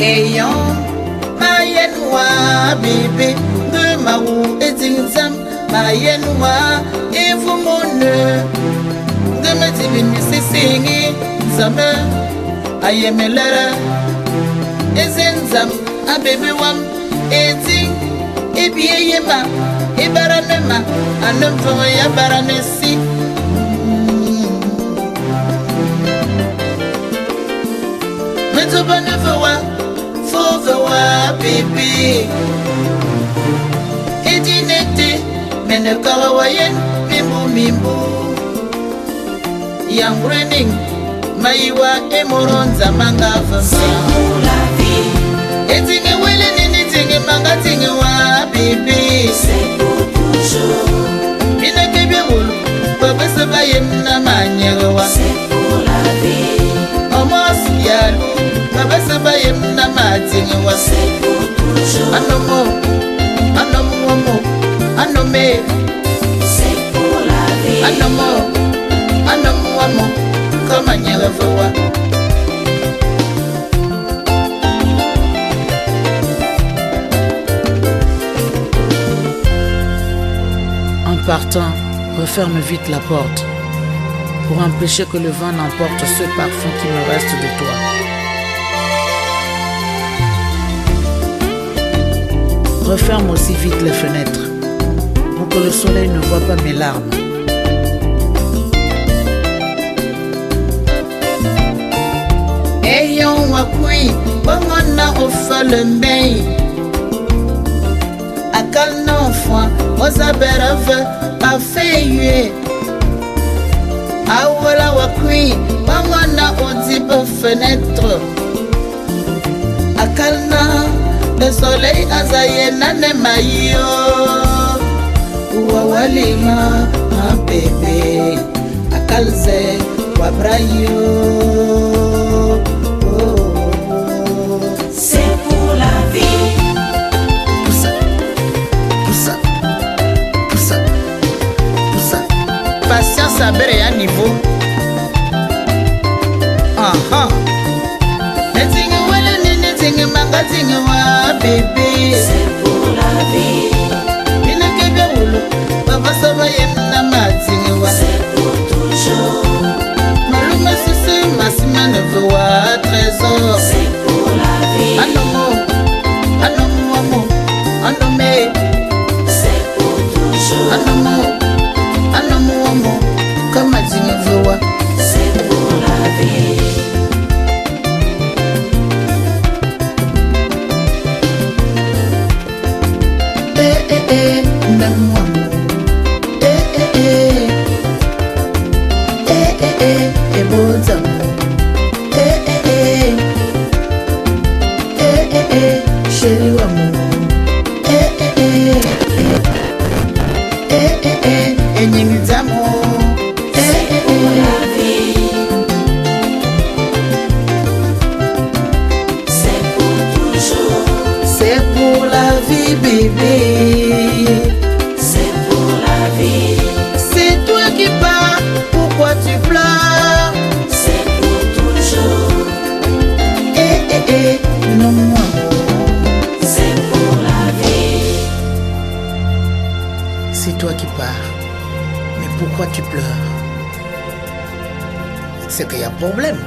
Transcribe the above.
ayant mayenwa bébé de maro et zinzam mayenwa et vous mon de me divinisi singi nzambe ayemelere ezinzam abebe wam edzin ebieyema ebaranema anemfo yabaranesi neti eti neti mene kala wayen mimbu mimbu. Yang rening maiwa emoronza manga vamba. Etinge wele nini tinge manga tinge wa bibi mina kebye wulu babese bayemna En partant, referme vite la porte pour empêcher que le vent n'emporte ce parfum qui me reste de toi. Referme aussi vite les fenêtres pour que le soleil ne voit pas mes larmes. bongo na ofale mbei akal na ofwa oza bereve afeyue awola wakui bongo na odi bo fenetre. Akal na le soleil aza ye nane mayo. Wawalima mabebe akalze wabrayo favor. Aha. Netinge wala ne netinge manga tinge wa bebe. Sepula vi. Mina kebe ulo baba soba yem na matinge wa. Sepu toujours. Maluma sisi masima ne wa. Eh eh bébé. c'est pour la vie, C'est toi qui pars, pourquoi tu pleures? C'est pour toujours, Eh eh eh, non moi. c'est pour la vie. C'est toi qui pars. Mais pourquoi tu pleures? C'est qu'il y a problème.